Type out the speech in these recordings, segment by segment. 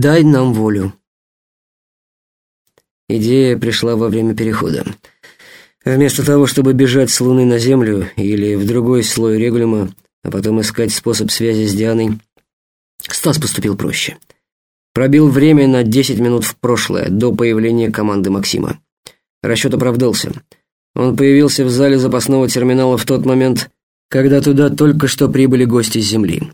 Дай нам волю. Идея пришла во время перехода. Вместо того, чтобы бежать с Луны на Землю или в другой слой регулима, а потом искать способ связи с Дианой, Стас поступил проще. Пробил время на 10 минут в прошлое, до появления команды Максима. Расчет оправдался. Он появился в зале запасного терминала в тот момент, когда туда только что прибыли гости с Земли.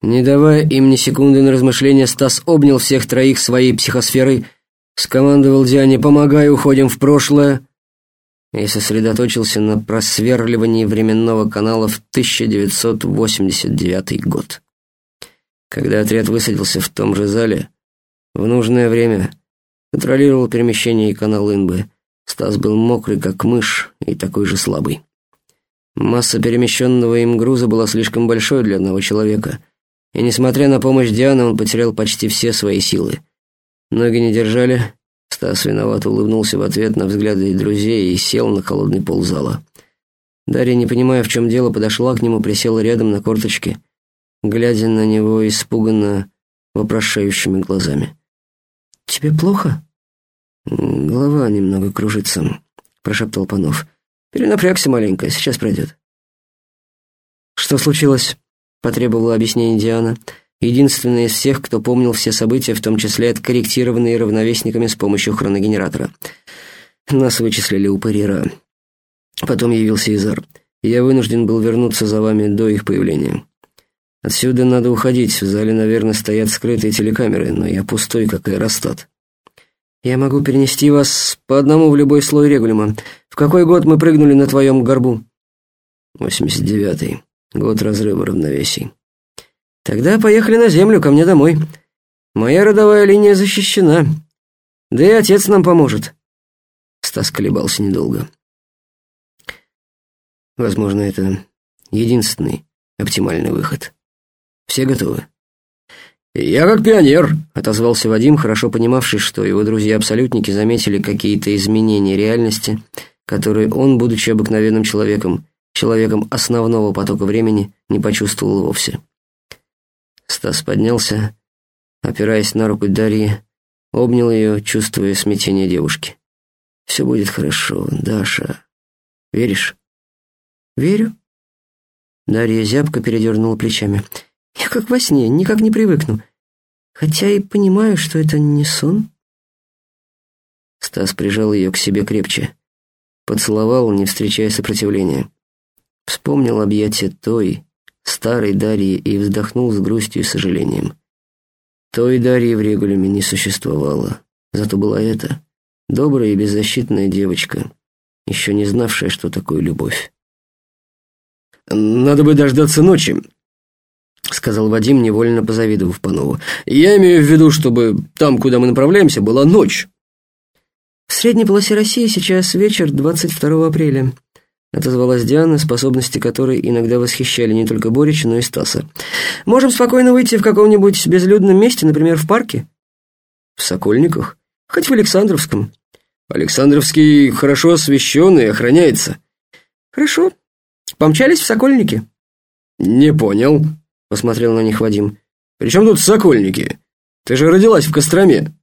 Не давая им ни секунды на размышления, Стас обнял всех троих своей психосферой, скомандовал Диане «Помогай, уходим в прошлое», и сосредоточился на просверливании временного канала в 1989 год. Когда отряд высадился в том же зале, в нужное время контролировал перемещение и канал Инбы. Стас был мокрый, как мышь, и такой же слабый. Масса перемещенного им груза была слишком большой для одного человека, и, несмотря на помощь Дианы, он потерял почти все свои силы. Ноги не держали, Стас виновато улыбнулся в ответ на взгляды друзей и сел на холодный пол зала. Дарья, не понимая, в чем дело, подошла к нему, присела рядом на корточки, глядя на него испуганно вопрошающими глазами. «Тебе плохо?» «Голова немного кружится», — прошептал Панов. «Перенапрягся маленько, сейчас пройдет». «Что случилось?» — потребовала объяснение Диана. Единственная из всех, кто помнил все события, в том числе откорректированные равновесниками с помощью хроногенератора. Нас вычислили у Парира. Потом явился Изар. Я вынужден был вернуться за вами до их появления. Отсюда надо уходить. В зале, наверное, стоят скрытые телекамеры, но я пустой, как аэростат. Я могу перенести вас по одному в любой слой регулима. В какой год мы прыгнули на твоем горбу? 89-й. Год разрыва равновесий. Тогда поехали на землю, ко мне домой. Моя родовая линия защищена. Да и отец нам поможет. Стас колебался недолго. Возможно, это единственный оптимальный выход. Все готовы?» «Я как пионер», — отозвался Вадим, хорошо понимавший, что его друзья-абсолютники заметили какие-то изменения реальности, которые он, будучи обыкновенным человеком, человеком основного потока времени, не почувствовал вовсе. Стас поднялся, опираясь на руку Дарьи, обнял ее, чувствуя смятение девушки. «Все будет хорошо, Даша. Веришь?» «Верю». Дарья зябко передернула плечами. Я как во сне, никак не привыкну. Хотя и понимаю, что это не сон. Стас прижал ее к себе крепче. Поцеловал, не встречая сопротивления. Вспомнил объятия той, старой Дарьи, и вздохнул с грустью и сожалением. Той Дарьи в Регулюме не существовало. Зато была эта, добрая и беззащитная девочка, еще не знавшая, что такое любовь. «Надо бы дождаться ночи», — сказал Вадим, невольно позавидовав Панову. «Я имею в виду, чтобы там, куда мы направляемся, была ночь». «В средней полосе России сейчас вечер 22 апреля», — отозвалась Диана, способности которой иногда восхищали не только Борича, но и Стаса. «Можем спокойно выйти в каком-нибудь безлюдном месте, например, в парке?» «В Сокольниках? Хоть в Александровском». «Александровский хорошо освещен и охраняется». «Хорошо. Помчались в Сокольники?» «Не понял», Посмотрел на них Вадим. «При чем тут сокольники? Ты же родилась в Костроме!»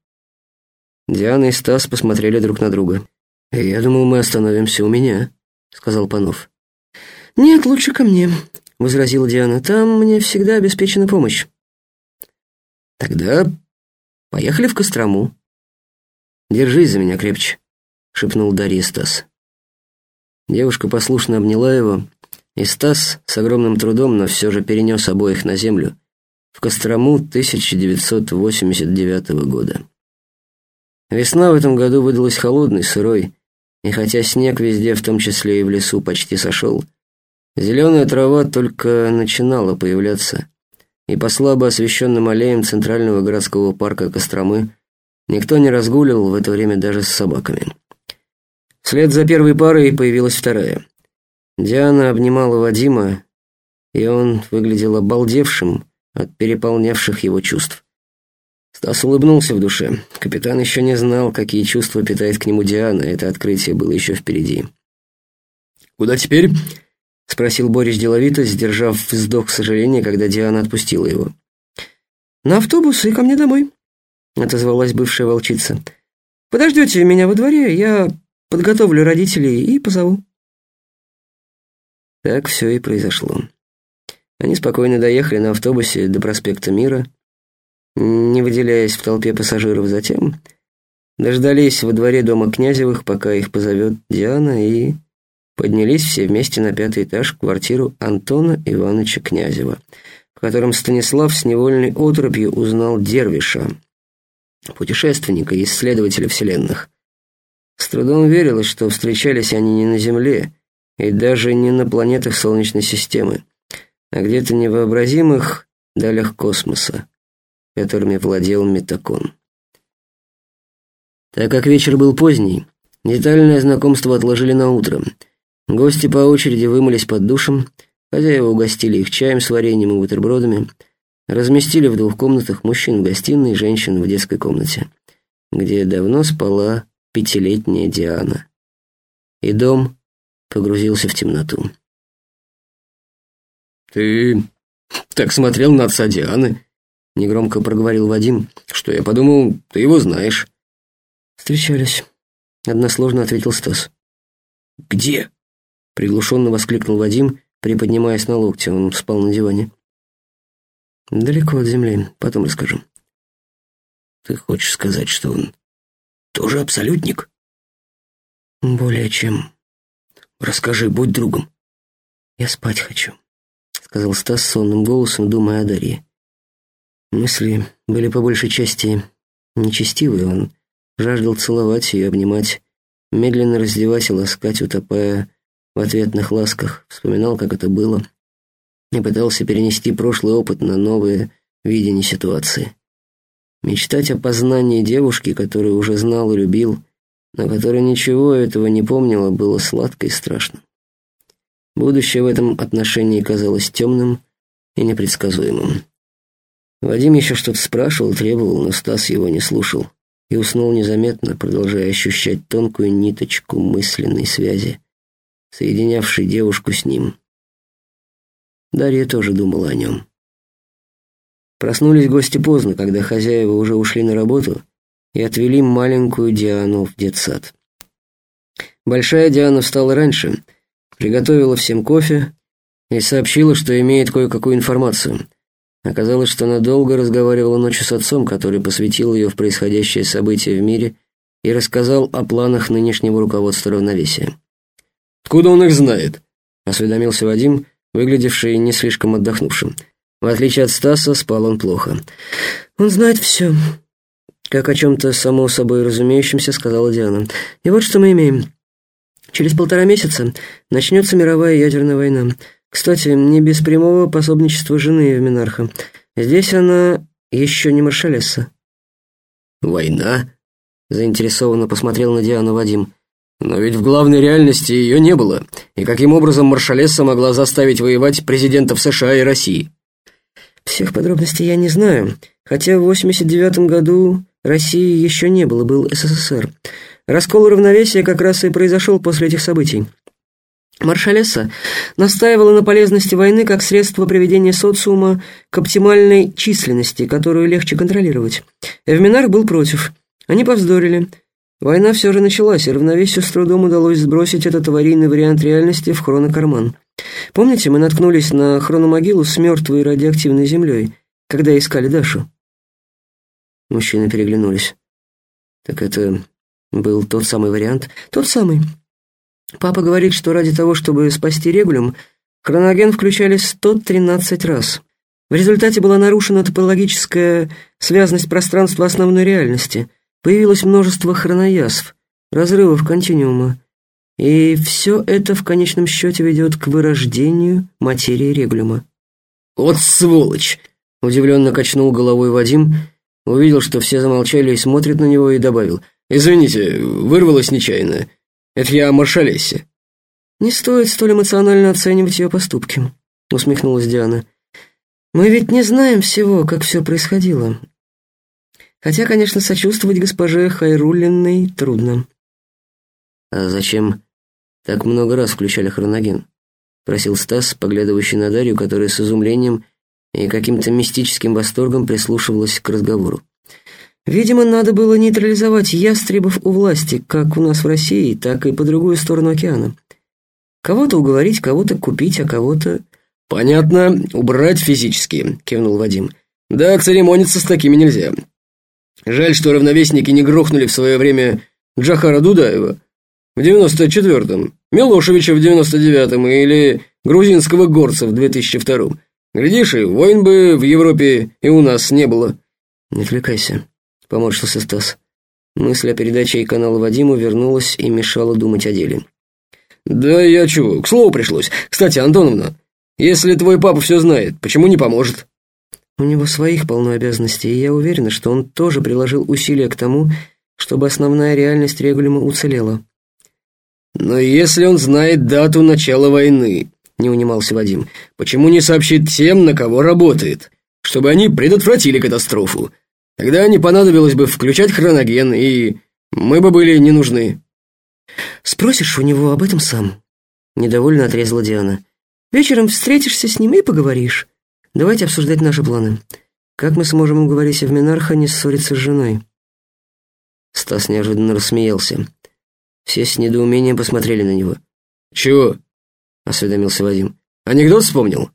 Диана и Стас посмотрели друг на друга. «Я думал, мы остановимся у меня», — сказал Панов. «Нет, лучше ко мне», — возразила Диана. «Там мне всегда обеспечена помощь». «Тогда поехали в Кострому». «Держись за меня крепче», — шепнул Дарья Стас. Девушка послушно обняла его, и Стас с огромным трудом, но все же перенес обоих на землю в Кострому 1989 года. Весна в этом году выдалась холодной, сырой, и хотя снег везде, в том числе и в лесу, почти сошел, зеленая трава только начинала появляться, и по слабо освещенным аллеям центрального городского парка Костромы никто не разгуливал в это время даже с собаками. Вслед за первой парой появилась вторая. Диана обнимала Вадима, и он выглядел обалдевшим от переполнявших его чувств. Стас улыбнулся в душе. Капитан еще не знал, какие чувства питает к нему Диана, это открытие было еще впереди. «Куда теперь?» — спросил Борис деловито, сдержав вздох сожаления, когда Диана отпустила его. «На автобус и ко мне домой». — отозвалась бывшая волчица. «Подождете меня во дворе, я подготовлю родителей и позову». Так все и произошло. Они спокойно доехали на автобусе до проспекта Мира, не выделяясь в толпе пассажиров. Затем дождались во дворе дома Князевых, пока их позовет Диана, и поднялись все вместе на пятый этаж в квартиру Антона Ивановича Князева, в котором Станислав с невольной отропью узнал Дервиша, путешественника и исследователя вселенных. С трудом верилось, что встречались они не на Земле и даже не на планетах Солнечной системы, а где-то невообразимых далях космоса, которыми владел Метакон. Так как вечер был поздний, детальное знакомство отложили на утро. Гости по очереди вымылись под душем, хозяева угостили их чаем с вареньем и бутербродами, разместили в двух комнатах мужчин в гостиной и женщин в детской комнате, где давно спала пятилетняя Диана. И дом погрузился в темноту. «Ты так смотрел на отца Дианы?» — негромко проговорил Вадим, что я подумал, ты его знаешь. «Встречались», — односложно ответил Стас. «Где?» — приглушенно воскликнул Вадим, приподнимаясь на локте. Он спал на диване. «Далеко от земли. Потом расскажу». «Ты хочешь сказать, что он тоже абсолютник?» «Более чем. Расскажи, будь другом». «Я спать хочу», — сказал Стас сонным голосом, думая о Дарье. Мысли были по большей части нечестивые. Он жаждал целовать ее, обнимать, медленно раздевать и ласкать, утопая в ответных ласках. Вспоминал, как это было, и пытался перенести прошлый опыт на новые видения ситуации. Мечтать о познании девушки, которую уже знал и любил, но которая ничего этого не помнила, было сладко и страшно. Будущее в этом отношении казалось темным и непредсказуемым. Вадим еще что-то спрашивал, требовал, но Стас его не слушал и уснул незаметно, продолжая ощущать тонкую ниточку мысленной связи, соединявшей девушку с ним. Дарья тоже думала о нем. Проснулись гости поздно, когда хозяева уже ушли на работу и отвели маленькую Диану в детсад. Большая Диана встала раньше, приготовила всем кофе и сообщила, что имеет кое-какую информацию. Оказалось, что она долго разговаривала ночью с отцом, который посвятил ее в происходящее событие в мире и рассказал о планах нынешнего руководства равновесия. «Откуда он их знает?» — осведомился Вадим, выглядевший не слишком отдохнувшим. В отличие от Стаса, спал он плохо. «Он знает все», — как о чем-то само собой разумеющемся сказала Диана. «И вот что мы имеем. Через полтора месяца начнется мировая ядерная война. Кстати, не без прямого пособничества жены Евминарха. Здесь она еще не маршалесса. «Война?» — заинтересованно посмотрел на Диану Вадим. «Но ведь в главной реальности ее не было. И каким образом маршалесса могла заставить воевать президентов США и России?» «Всех подробностей я не знаю, хотя в 89 году России еще не было, был СССР. Раскол равновесия как раз и произошел после этих событий. Маршалесса настаивала на полезности войны как средство приведения социума к оптимальной численности, которую легче контролировать. Эвминар был против. Они повздорили. Война все же началась, и равновесию с трудом удалось сбросить этот аварийный вариант реальности в хронокарман. Помните, мы наткнулись на хрономогилу с мертвой радиоактивной землей, когда искали Дашу? Мужчины переглянулись. Так это был тот самый вариант? Тот самый. Папа говорит, что ради того, чтобы спасти регулюм, хроноген включали 113 раз. В результате была нарушена топологическая связность пространства основной реальности. Появилось множество хроноязв, разрывов континуума. И все это в конечном счете ведет к вырождению материи регулюма. «Вот сволочь!» — удивленно качнул головой Вадим, увидел, что все замолчали и смотрят на него, и добавил. «Извините, вырвалось нечаянно. Это я о Маршалесе». «Не стоит столь эмоционально оценивать ее поступки», — усмехнулась Диана. «Мы ведь не знаем всего, как все происходило. Хотя, конечно, сочувствовать госпоже Хайрулиной трудно». «А зачем так много раз включали хроноген?» — просил Стас, поглядывающий на Дарью, которая с изумлением и каким-то мистическим восторгом прислушивалась к разговору. Видимо, надо было нейтрализовать ястребов у власти, как у нас в России, так и по другую сторону океана. Кого-то уговорить, кого-то купить, а кого-то... «Понятно, убрать физически», — кивнул Вадим. «Да, церемониться с такими нельзя. Жаль, что равновесники не грохнули в свое время Джахара Дудаева в девяносто четвертом, Милошевича в девяносто девятом или грузинского горца в две тысячи втором. Глядишь, и войн бы в Европе и у нас не было». «Не отвлекайся», — поморщился Стас. Мысль о передаче и канала Вадиму вернулась и мешала думать о деле. «Да я чего, к слову пришлось. Кстати, Антоновна, если твой папа все знает, почему не поможет?» «У него своих полно обязанностей, и я уверена, что он тоже приложил усилия к тому, чтобы основная реальность регулима уцелела». «Но если он знает дату начала войны», — не унимался Вадим, «почему не сообщит тем, на кого работает, чтобы они предотвратили катастрофу? Тогда не понадобилось бы включать хроноген, и мы бы были не нужны». «Спросишь у него об этом сам», — недовольно отрезала Диана. «Вечером встретишься с ним и поговоришь. Давайте обсуждать наши планы. Как мы сможем уговорить Эвминарха не ссориться с женой?» Стас неожиданно рассмеялся. Все с недоумением посмотрели на него. «Чего?» — осведомился Вадим. «Анекдот вспомнил?»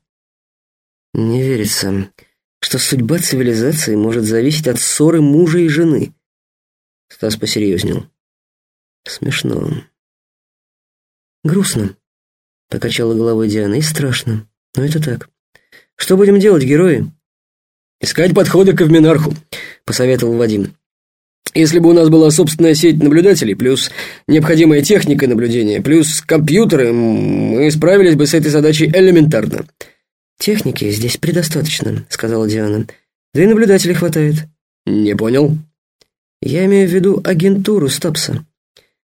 «Не верится, что судьба цивилизации может зависеть от ссоры мужа и жены». Стас посерьезнел. Смешно. Грустно, покачала головой Диана, и страшно. Но это так. Что будем делать, герои? Искать подходы к Эвминарху, посоветовал Вадим. Если бы у нас была собственная сеть наблюдателей, плюс необходимая техника наблюдения, плюс компьютеры, мы справились бы с этой задачей элементарно. «Техники здесь предостаточно», — сказала Диана. «Да и наблюдателей хватает». «Не понял». «Я имею в виду агентуру Стапса.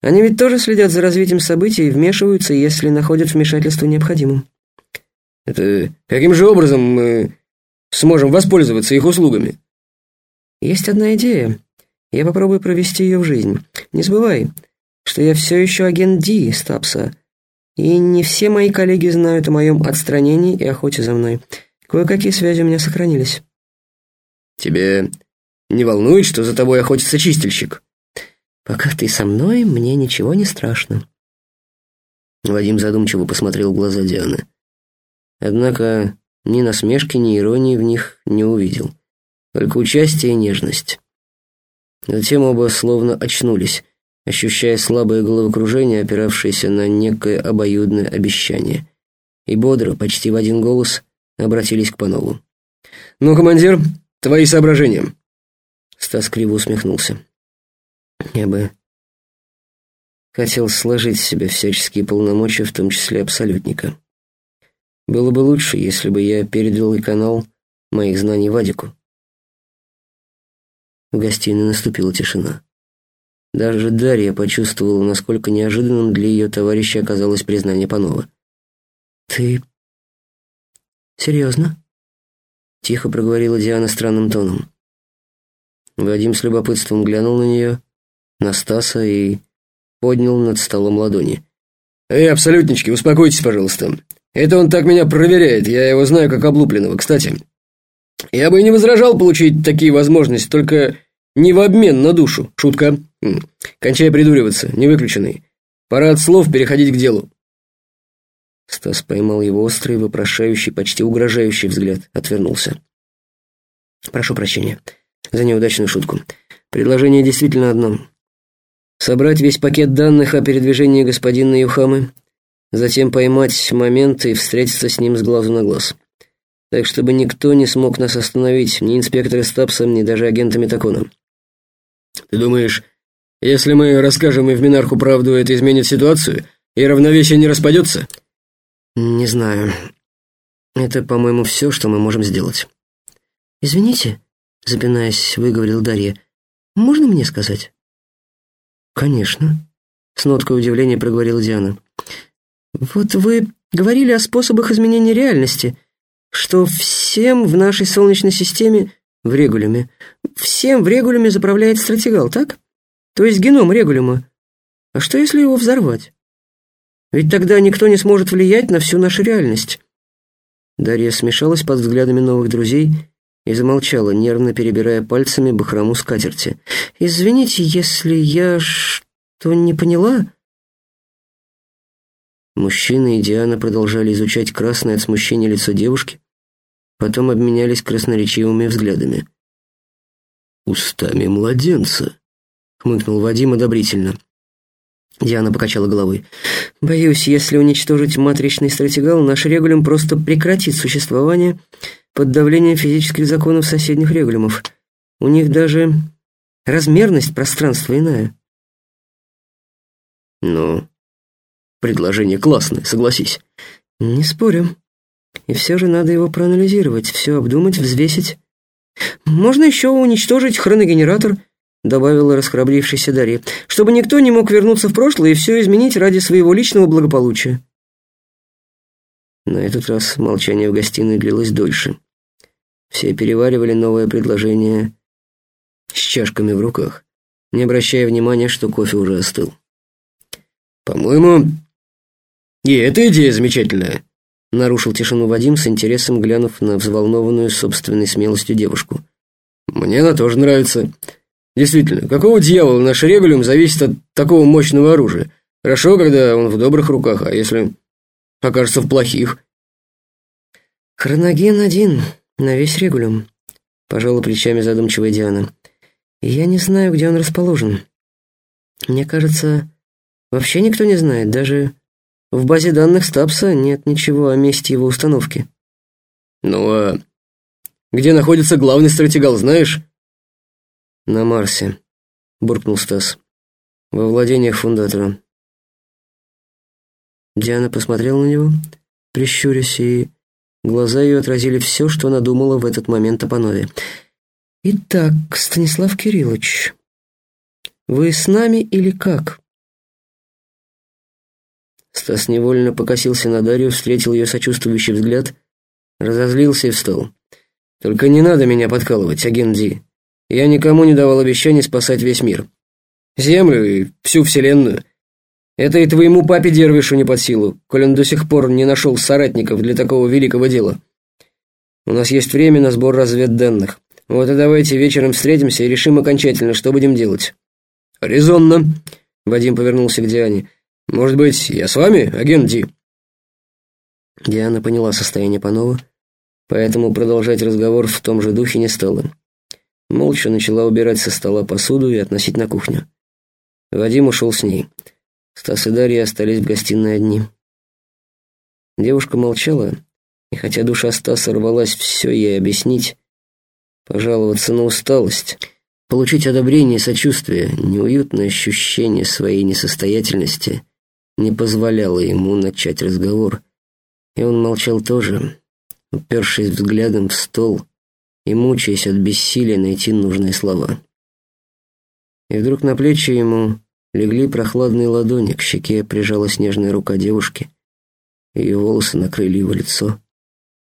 Они ведь тоже следят за развитием событий и вмешиваются, если находят вмешательство необходимым. Это каким же образом мы сможем воспользоваться их услугами? Есть одна идея. Я попробую провести ее в жизнь. Не забывай, что я все еще агент Ди Стапса, и не все мои коллеги знают о моем отстранении и охоте за мной. Кое-какие связи у меня сохранились. Тебе не волнует, что за тобой охотится чистильщик? Пока ты со мной, мне ничего не страшно. Вадим задумчиво посмотрел в глаза Дианы. Однако ни насмешки, ни иронии в них не увидел. Только участие и нежность. Затем оба словно очнулись, ощущая слабое головокружение, опиравшееся на некое обоюдное обещание. И бодро, почти в один голос, обратились к Панову. «Ну, командир, твои соображения?» Стас криво усмехнулся. Я бы хотел сложить в себе всяческие полномочия, в том числе абсолютника. Было бы лучше, если бы я передал и канал моих знаний Вадику. В гостиной наступила тишина. Даже Дарья почувствовала, насколько неожиданным для ее товарища оказалось признание Панова. «Ты серьезно?» — тихо проговорила Диана странным тоном. Вадим с любопытством глянул на нее, на Стаса и поднял над столом ладони. «Эй, абсолютнички, успокойтесь, пожалуйста. Это он так меня проверяет, я его знаю как облупленного. Кстати, я бы и не возражал получить такие возможности, только не в обмен на душу. Шутка. Кончай придуриваться, не выключенный. Пора от слов переходить к делу». Стас поймал его острый, вопрошающий, почти угрожающий взгляд, отвернулся. «Прошу прощения за неудачную шутку. Предложение действительно одно собрать весь пакет данных о передвижении господина Юхамы, затем поймать момент и встретиться с ним с глазу на глаз. Так, чтобы никто не смог нас остановить, ни инспектор Стапса, ни даже агенты Метакона. Ты думаешь, если мы расскажем и в Минарху правду, это изменит ситуацию, и равновесие не распадется? Не знаю. Это, по-моему, все, что мы можем сделать. Извините, запинаясь, выговорил Дарья. Можно мне сказать? «Конечно», — с ноткой удивления проговорила Диана. «Вот вы говорили о способах изменения реальности, что всем в нашей Солнечной системе в регулюме, всем в регулюме заправляет стратегал, так? То есть геном регулюма. А что, если его взорвать? Ведь тогда никто не сможет влиять на всю нашу реальность». Дарья смешалась под взглядами новых друзей и замолчала, нервно перебирая пальцами бахрому скатерти. «Извините, если я что не поняла?» Мужчина и Диана продолжали изучать красное от смущения лицо девушки, потом обменялись красноречивыми взглядами. «Устами младенца», — хмыкнул Вадим одобрительно. Диана покачала головой. «Боюсь, если уничтожить матричный стратегал, наш регулем просто прекратит существование под давлением физических законов соседних регулемов. У них даже размерность пространства иная». «Ну, предложение классное, согласись». «Не спорю. И все же надо его проанализировать, все обдумать, взвесить. Можно еще уничтожить хроногенератор» добавила расхрабрившаяся Дарья, чтобы никто не мог вернуться в прошлое и все изменить ради своего личного благополучия. На этот раз молчание в гостиной длилось дольше. Все переваривали новое предложение с чашками в руках, не обращая внимания, что кофе уже остыл. «По-моему, и эта идея замечательная», — нарушил тишину Вадим с интересом, глянув на взволнованную собственной смелостью девушку. «Мне она тоже нравится. Действительно, какого дьявола наш регулюм зависит от такого мощного оружия? Хорошо, когда он в добрых руках, а если окажется в плохих? Хроноген один на весь регулюм, пожала плечами задумчивая Диана. Я не знаю, где он расположен. Мне кажется, вообще никто не знает, даже в базе данных Стапса нет ничего о месте его установки. Ну а где находится главный стратегал, знаешь? «На Марсе», — буркнул Стас. «Во владениях фундатора». Диана посмотрела на него, прищурясь, и глаза ее отразили все, что она думала в этот момент о Панове. «Итак, Станислав Кириллович, вы с нами или как?» Стас невольно покосился на Дарью, встретил ее сочувствующий взгляд, разозлился и встал. «Только не надо меня подкалывать, агент Ди. Я никому не давал обещаний спасать весь мир. Землю и всю Вселенную. Это и твоему папе Дервишу не под силу, коль он до сих пор не нашел соратников для такого великого дела. У нас есть время на сбор разведданных. Вот и давайте вечером встретимся и решим окончательно, что будем делать». «Резонно», — Вадим повернулся к Диане. «Может быть, я с вами, агент Ди?» Диана поняла состояние Панова, поэтому продолжать разговор в том же духе не стала молча начала убирать со стола посуду и относить на кухню. Вадим ушел с ней. Стас и Дарья остались в гостиной одни. Девушка молчала, и хотя душа Стаса рвалась все ей объяснить, пожаловаться на усталость, получить одобрение и сочувствие, неуютное ощущение своей несостоятельности не позволяло ему начать разговор, и он молчал тоже, упершись взглядом в стол, и мучаясь от бессилия найти нужные слова. И вдруг на плечи ему легли прохладные ладони, к щеке прижалась нежная рука девушки. Ее волосы накрыли его лицо.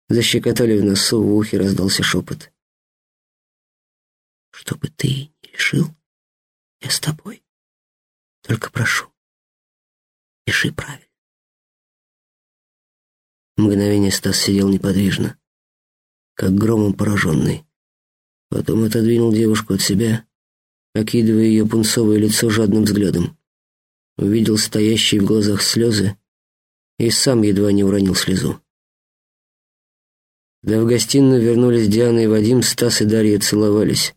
Защекотали в носу, в ухе раздался шепот. «Что бы ты ни решил, я с тобой. Только прошу, реши правильно». Мгновение Стас сидел неподвижно как громом пораженный. Потом отодвинул девушку от себя, окидывая ее пунцовое лицо жадным взглядом. Увидел стоящие в глазах слезы и сам едва не уронил слезу. Да в гостиную вернулись Диана и Вадим, Стас и Дарья целовались.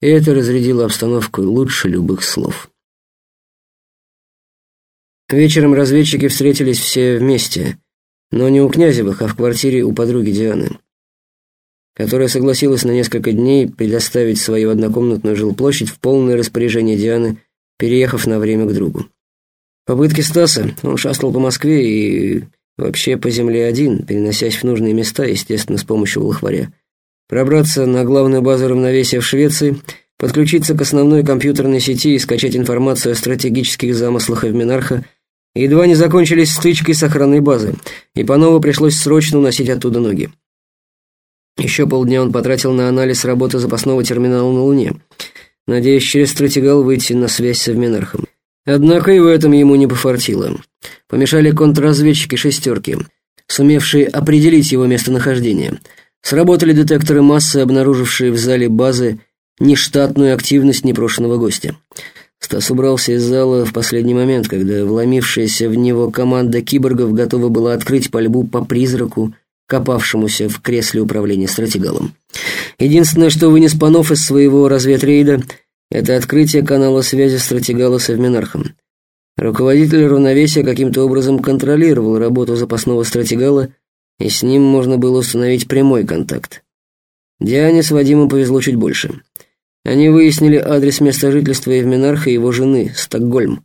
И это разрядило обстановку лучше любых слов. Вечером разведчики встретились все вместе, но не у Князевых, а в квартире у подруги Дианы которая согласилась на несколько дней предоставить свою однокомнатную жилплощадь в полное распоряжение Дианы, переехав на время к другу. Попытки Стаса, он шастал по Москве и вообще по земле один, переносясь в нужные места, естественно, с помощью волхваря. Пробраться на главную базу равновесия в Швеции, подключиться к основной компьютерной сети и скачать информацию о стратегических замыслах Эвминарха едва не закончились стычкой с охранной базы, и по новому пришлось срочно уносить оттуда ноги. Еще полдня он потратил на анализ работы запасного терминала на Луне, надеясь через стратегал выйти на связь с Эвминархом. Однако и в этом ему не пофартило. Помешали контрразведчики «шестерки», сумевшие определить его местонахождение. Сработали детекторы массы, обнаружившие в зале базы нештатную активность непрошенного гостя. Стас убрался из зала в последний момент, когда вломившаяся в него команда киборгов готова была открыть пальбу по призраку, копавшемуся в кресле управления стратегалом. Единственное, что вынес Панов из своего разведрейда, это открытие канала связи стратегала с Эвминархом. Руководитель равновесия каким-то образом контролировал работу запасного стратегала, и с ним можно было установить прямой контакт. Диане с Вадимом повезло чуть больше. Они выяснили адрес места жительства Евменарха и его жены, Стокгольм.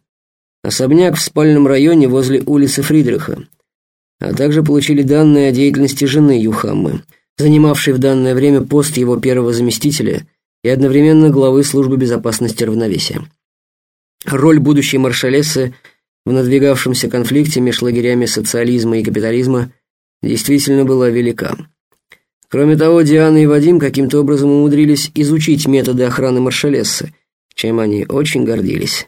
Особняк в спальном районе возле улицы Фридриха. А также получили данные о деятельности жены Юхаммы, занимавшей в данное время пост его первого заместителя и одновременно главы службы безопасности равновесия. Роль будущей маршалессы в надвигавшемся конфликте между лагерями социализма и капитализма действительно была велика. Кроме того, Диана и Вадим каким-то образом умудрились изучить методы охраны маршалессы, чем они очень гордились.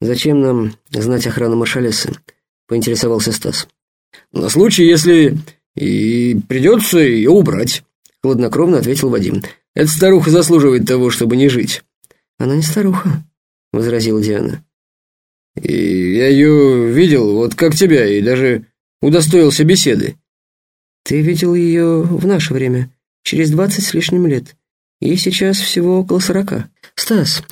«Зачем нам знать охрану маршалессы?» — поинтересовался Стас. «На случай, если и придется ее убрать», — хладнокровно ответил Вадим. «Эта старуха заслуживает того, чтобы не жить». «Она не старуха», — возразила Диана. «И я ее видел, вот как тебя, и даже удостоился беседы. Ты видел ее в наше время, через двадцать с лишним лет. Ей сейчас всего около сорока. Стас,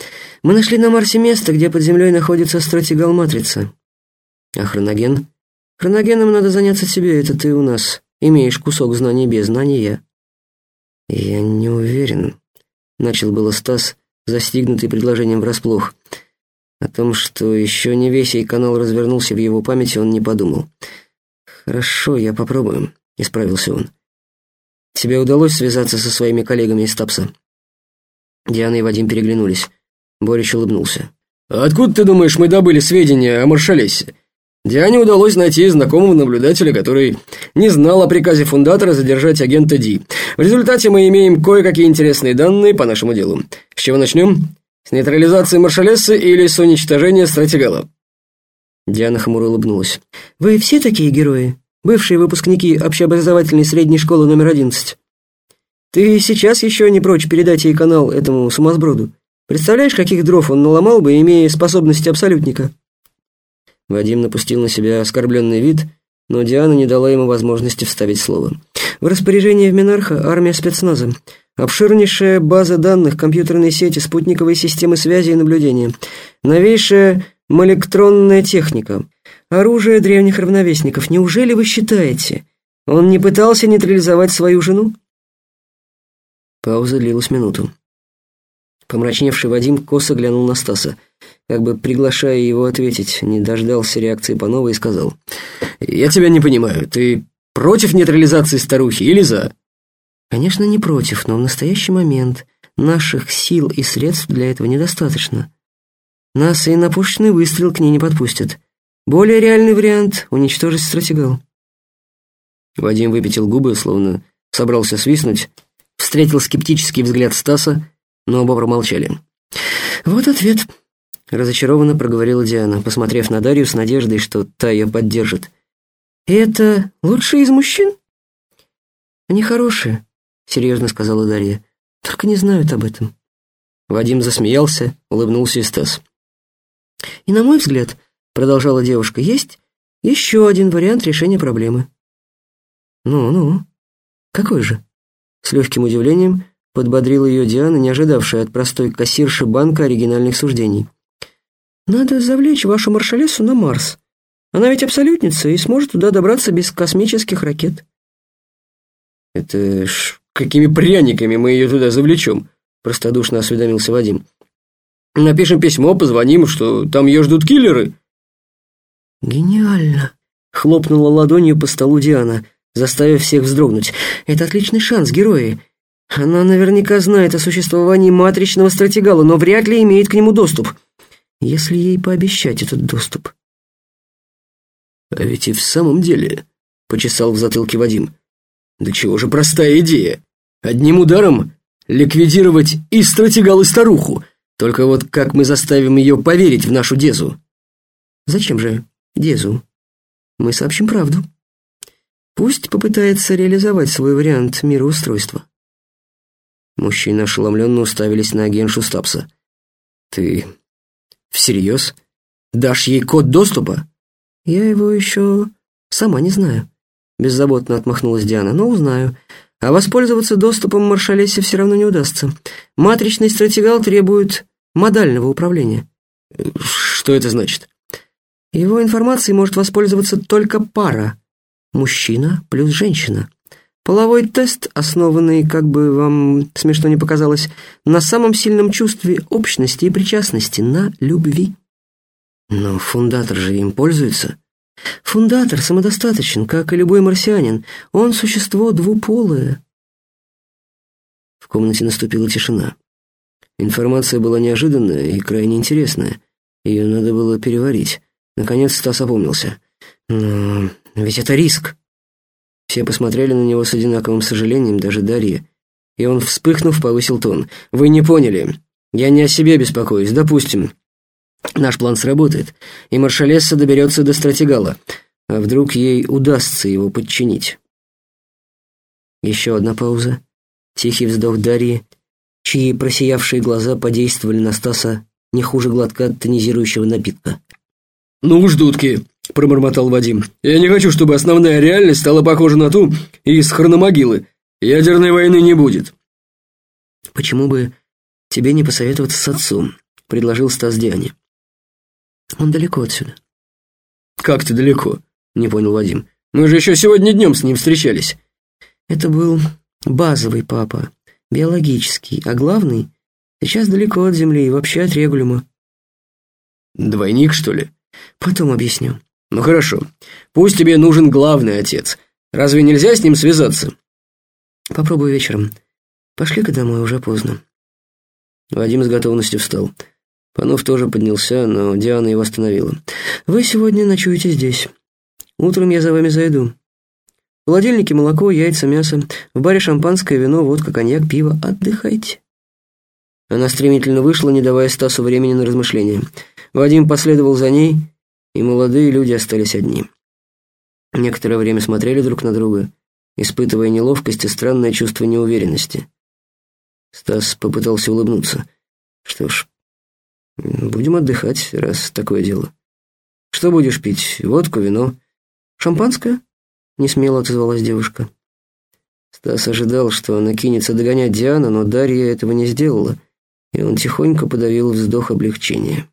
мы нашли на Марсе место, где под землей находится стратегал-матрица. А хроноген? Хроногеном надо заняться тебе, это ты у нас. Имеешь кусок знаний без знаний я. Я не уверен, начал было Стас, застигнутый предложением врасплох. О том, что еще не весь ей канал развернулся в его памяти, он не подумал. «Хорошо, я попробую», — исправился он. «Тебе удалось связаться со своими коллегами из Тапса?» Диана и Вадим переглянулись. Борич улыбнулся. «А откуда, ты думаешь, мы добыли сведения о Маршалесе?» Диане удалось найти знакомого наблюдателя, который не знал о приказе фундатора задержать агента Ди. В результате мы имеем кое-какие интересные данные по нашему делу. С чего начнем? С нейтрализации Маршалессы или с уничтожения стратегала? Диана хмуро улыбнулась. «Вы все такие герои? Бывшие выпускники общеобразовательной средней школы номер одиннадцать. Ты сейчас еще не прочь передать ей канал этому сумасброду. Представляешь, каких дров он наломал бы, имея способности абсолютника?» Вадим напустил на себя оскорбленный вид, но Диана не дала ему возможности вставить слово. «В распоряжении в Минарха армия спецназа. Обширнейшая база данных, компьютерные сети, спутниковые системы связи и наблюдения. Новейшая Малектронная техника. Оружие древних равновесников. Неужели вы считаете, он не пытался нейтрализовать свою жену? Пауза длилась минуту. Помрачневший Вадим косо глянул на Стаса, как бы приглашая его ответить, не дождался реакции Панова и сказал. «Я тебя не понимаю, ты против нейтрализации старухи или за?» «Конечно, не против, но в настоящий момент наших сил и средств для этого недостаточно. Нас и на пушечный выстрел к ней не подпустят. Более реальный вариант — уничтожить стратегал. Вадим выпятил губы, словно собрался свистнуть, встретил скептический взгляд Стаса, но оба промолчали. «Вот ответ», — разочарованно проговорила Диана, посмотрев на Дарью с надеждой, что та ее поддержит. «Это лучшие из мужчин?» «Они хорошие», — серьезно сказала Дарья, — «только не знают об этом». Вадим засмеялся, улыбнулся и Стас. И, на мой взгляд, продолжала девушка, есть еще один вариант решения проблемы. Ну-ну, какой же? С легким удивлением подбодрила ее Диана, не ожидавшая от простой кассирши банка оригинальных суждений. Надо завлечь вашу маршалессу на Марс. Она ведь абсолютница и сможет туда добраться без космических ракет. Это ж какими пряниками мы ее туда завлечем? Простодушно осведомился Вадим. Напишем письмо, позвоним, что там ее ждут киллеры». «Гениально!» — хлопнула ладонью по столу Диана, заставив всех вздрогнуть. «Это отличный шанс, герои. Она наверняка знает о существовании матричного стратегала, но вряд ли имеет к нему доступ. Если ей пообещать этот доступ». «А ведь и в самом деле...» — почесал в затылке Вадим. «Да чего же простая идея? Одним ударом ликвидировать и стратегал, и старуху!» Только вот как мы заставим ее поверить в нашу Дезу? Зачем же Дезу? Мы сообщим правду. Пусть попытается реализовать свой вариант мироустройства. Мужчины ошеломленно уставились на агентшу Стапса. «Ты всерьез? Дашь ей код доступа?» «Я его еще сама не знаю», — беззаботно отмахнулась Диана, «но узнаю. А воспользоваться доступом Маршалесе все равно не удастся. Матричный стратегал требует модального управления». «Что это значит?» Его информацией может воспользоваться только пара. Мужчина плюс женщина. Половой тест, основанный, как бы вам смешно не показалось, на самом сильном чувстве общности и причастности, на любви. Но фундатор же им пользуется. Фундатор самодостаточен, как и любой марсианин. Он существо двуполое. В комнате наступила тишина. Информация была неожиданная и крайне интересная. Ее надо было переварить. Наконец Стас опомнился. «Но ведь это риск!» Все посмотрели на него с одинаковым сожалением, даже Дарья. И он, вспыхнув, повысил тон. «Вы не поняли. Я не о себе беспокоюсь. Допустим, наш план сработает, и маршалесса доберется до стратегала. А вдруг ей удастся его подчинить?» Еще одна пауза. Тихий вздох Дарьи, чьи просиявшие глаза подействовали на Стаса не хуже глотка тонизирующего напитка. «Ну уж, дудки!» — промормотал Вадим. «Я не хочу, чтобы основная реальность стала похожа на ту из хрономогилы. Ядерной войны не будет». «Почему бы тебе не посоветоваться с отцом?» — предложил Стас Диане. «Он далеко отсюда». «Как ты далеко?» — не понял Вадим. «Мы же еще сегодня днем с ним встречались». «Это был базовый папа, биологический, а главный сейчас далеко от Земли и вообще от регулюма». «Двойник, что ли?» Потом объясню. Ну хорошо. Пусть тебе нужен главный отец. Разве нельзя с ним связаться? Попробую вечером. Пошли-ка домой, уже поздно. Вадим с готовностью встал. Панов тоже поднялся, но Диана его остановила. «Вы сегодня ночуете здесь. Утром я за вами зайду. В холодильнике молоко, яйца, мясо. В баре шампанское, вино, водка, коньяк, пиво. Отдыхайте». Она стремительно вышла, не давая Стасу времени на размышления. Вадим последовал за ней, и молодые люди остались одни. Некоторое время смотрели друг на друга, испытывая неловкость и странное чувство неуверенности. Стас попытался улыбнуться. Что ж, будем отдыхать, раз такое дело. Что будешь пить? Водку, вино? Шампанское? Несмело отозвалась девушка. Стас ожидал, что она кинется догонять Диану, но Дарья этого не сделала — и он тихонько подавил вздох облегчения.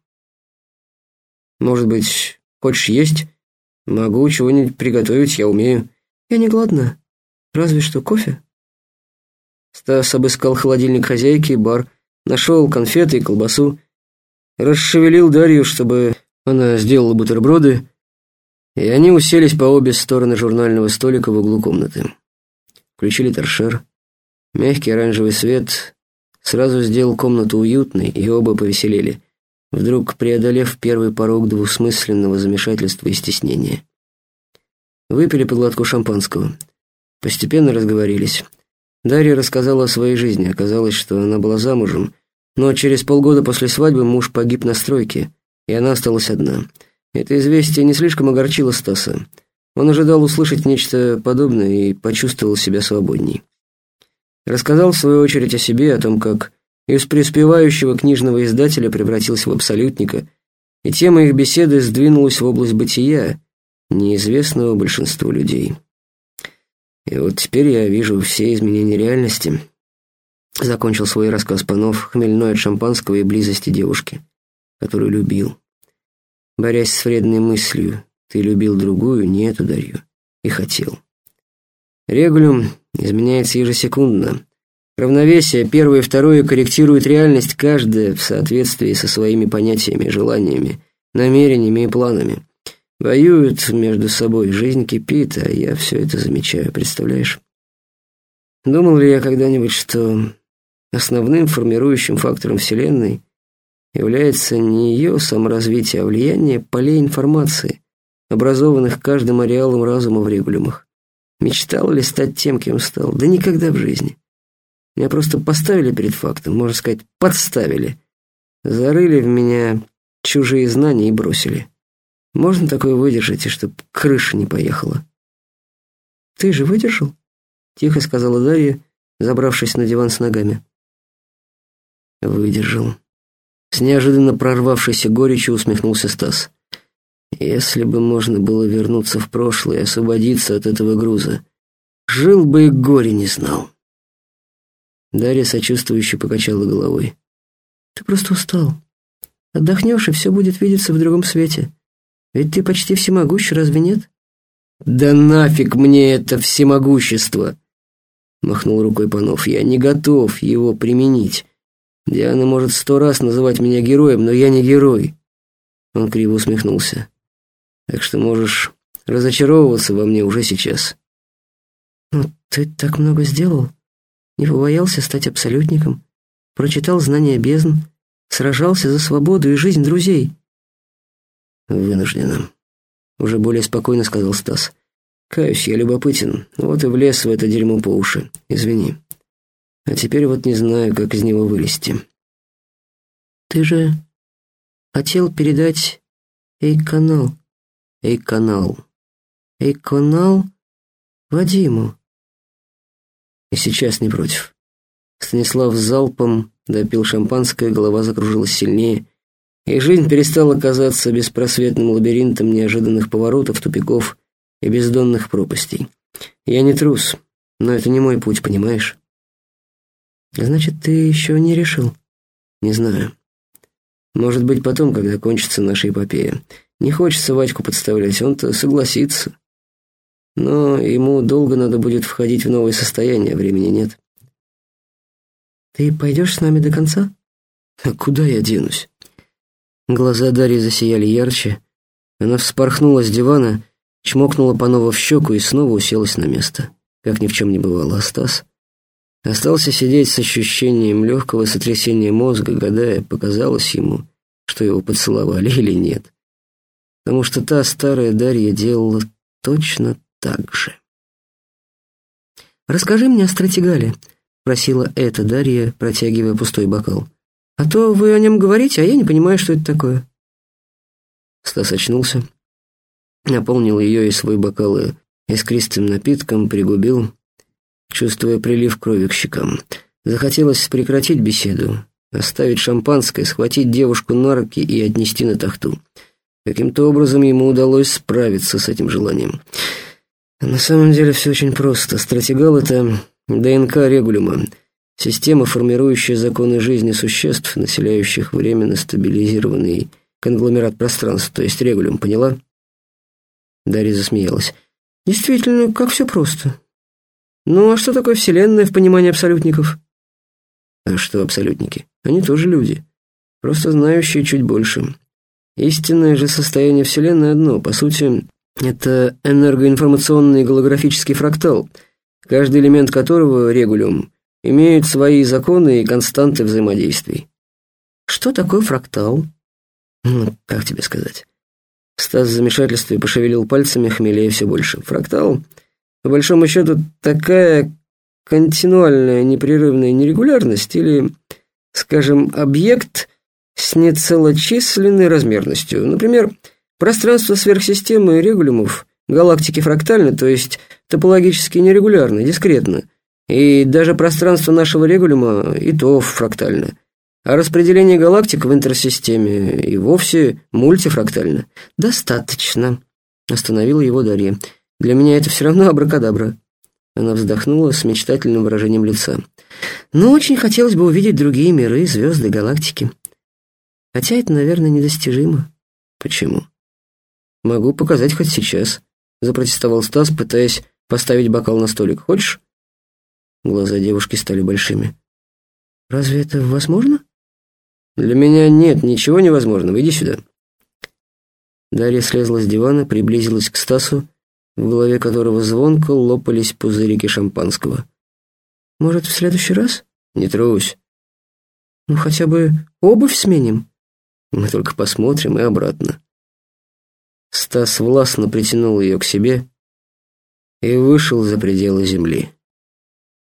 «Может быть, хочешь есть? Могу чего-нибудь приготовить, я умею». «Я не голодна. Разве что кофе». Стас обыскал холодильник хозяйки и бар, нашел конфеты и колбасу, расшевелил Дарью, чтобы она сделала бутерброды, и они уселись по обе стороны журнального столика в углу комнаты. Включили торшер. Мягкий оранжевый свет Сразу сделал комнату уютной, и оба повеселели, вдруг преодолев первый порог двусмысленного замешательства и стеснения. Выпили по глотку шампанского. Постепенно разговорились. Дарья рассказала о своей жизни. Оказалось, что она была замужем, но через полгода после свадьбы муж погиб на стройке, и она осталась одна. Это известие не слишком огорчило Стаса. Он ожидал услышать нечто подобное и почувствовал себя свободней. Рассказал в свою очередь о себе, о том, как из преуспевающего книжного издателя превратился в абсолютника, и тема их беседы сдвинулась в область бытия, неизвестного большинству людей. И вот теперь я вижу все изменения реальности. Закончил свой рассказ Панов, хмельной от шампанского и близости девушки, которую любил. Борясь с вредной мыслью, ты любил другую, не эту Дарью, и хотел. Регулюм изменяется ежесекундно. Равновесие первое и второе корректирует реальность каждое в соответствии со своими понятиями, желаниями, намерениями и планами. Воюют между собой, жизнь кипит, а я все это замечаю, представляешь? Думал ли я когда-нибудь, что основным формирующим фактором Вселенной является не ее саморазвитие, а влияние полей информации, образованных каждым ареалом разума в регулюмах? Мечтал ли стать тем, кем стал? Да никогда в жизни. Меня просто поставили перед фактом, можно сказать, подставили. Зарыли в меня чужие знания и бросили. Можно такое выдержать, и чтоб крыша не поехала? ты же выдержал?» — тихо сказала Дарья, забравшись на диван с ногами. «Выдержал». С неожиданно прорвавшейся горечью усмехнулся Стас. «Если бы можно было вернуться в прошлое и освободиться от этого груза, жил бы и горе не знал». Дарья сочувствующе покачала головой. «Ты просто устал. Отдохнешь, и все будет видеться в другом свете. Ведь ты почти всемогущ, разве нет?» «Да нафиг мне это всемогущество!» Махнул рукой Панов. «Я не готов его применить. Диана может сто раз называть меня героем, но я не герой». Он криво усмехнулся. «Так что можешь разочаровываться во мне уже сейчас». «Ну, ты так много сделал. Не побоялся стать абсолютником. Прочитал знания бездн. Сражался за свободу и жизнь друзей». «Вынужденно», — уже более спокойно сказал Стас. «Каюсь, я любопытен. Вот и влез в это дерьмо по уши. Извини. А теперь вот не знаю, как из него вылезти». «Ты же хотел передать Эй-канал?» «Эй-канал». «Эй-канал Вадиму». «И сейчас не против». Станислав залпом допил шампанское, голова закружилась сильнее, и жизнь перестала казаться беспросветным лабиринтом неожиданных поворотов, тупиков и бездонных пропастей. Я не трус, но это не мой путь, понимаешь? Значит, ты еще не решил? Не знаю. Может быть, потом, когда кончится наша эпопея. Не хочется Вадьку подставлять, он-то согласится. Но ему долго надо будет входить в новое состояние, времени нет. Ты пойдешь с нами до конца? А куда я денусь? Глаза Дарьи засияли ярче. Она вспорхнула с дивана, чмокнула Панова в щеку и снова уселась на место. Как ни в чем не бывало, а Стас остался сидеть с ощущением легкого сотрясения мозга, гадая, показалось ему, что его поцеловали или нет. Потому что та старая Дарья делала точно так же. «Расскажи мне о стратегале», — просила эта Дарья, протягивая пустой бокал. А то вы о нем говорите, а я не понимаю, что это такое». Стас очнулся, наполнил ее и свой бокал искристым напитком, пригубил, чувствуя прилив крови к щекам. Захотелось прекратить беседу, оставить шампанское, схватить девушку на руки и отнести на тахту. Каким-то образом ему удалось справиться с этим желанием. на самом деле все очень просто. Стратегал — это ДНК регулюма — Система, формирующая законы жизни существ, населяющих временно стабилизированный конгломерат пространства, то есть регулюм, поняла? Дарья засмеялась. Действительно, как все просто. Ну, а что такое Вселенная в понимании абсолютников? А что абсолютники? Они тоже люди, просто знающие чуть больше. Истинное же состояние Вселенной одно, по сути, это энергоинформационный голографический фрактал, каждый элемент которого, регулюм, имеют свои законы и константы взаимодействий. Что такое фрактал? Ну, как тебе сказать? Стас в замешательстве пошевелил пальцами, хмелее все больше. Фрактал, по большому счету, такая континуальная непрерывная нерегулярность или, скажем, объект с нецелочисленной размерностью. Например, пространство сверхсистемы регулюмов, галактики фрактальны, то есть топологически нерегулярны, дискретны – и даже пространство нашего регулюма и то фрактально. А распределение галактик в интерсистеме и вовсе мультифрактально. «Достаточно», — остановила его Дарья. «Для меня это все равно абракадабра». Она вздохнула с мечтательным выражением лица. «Но очень хотелось бы увидеть другие миры, звезды, галактики. Хотя это, наверное, недостижимо». «Почему?» «Могу показать хоть сейчас», — запротестовал Стас, пытаясь поставить бокал на столик. «Хочешь?» Глаза девушки стали большими. «Разве это возможно?» «Для меня нет ничего невозможного. Иди сюда». Дарья слезла с дивана, приблизилась к Стасу, в голове которого звонко лопались пузырики шампанского. «Может, в следующий раз?» «Не трусь». «Ну, хотя бы обувь сменим?» «Мы только посмотрим и обратно». Стас властно притянул ее к себе и вышел за пределы земли.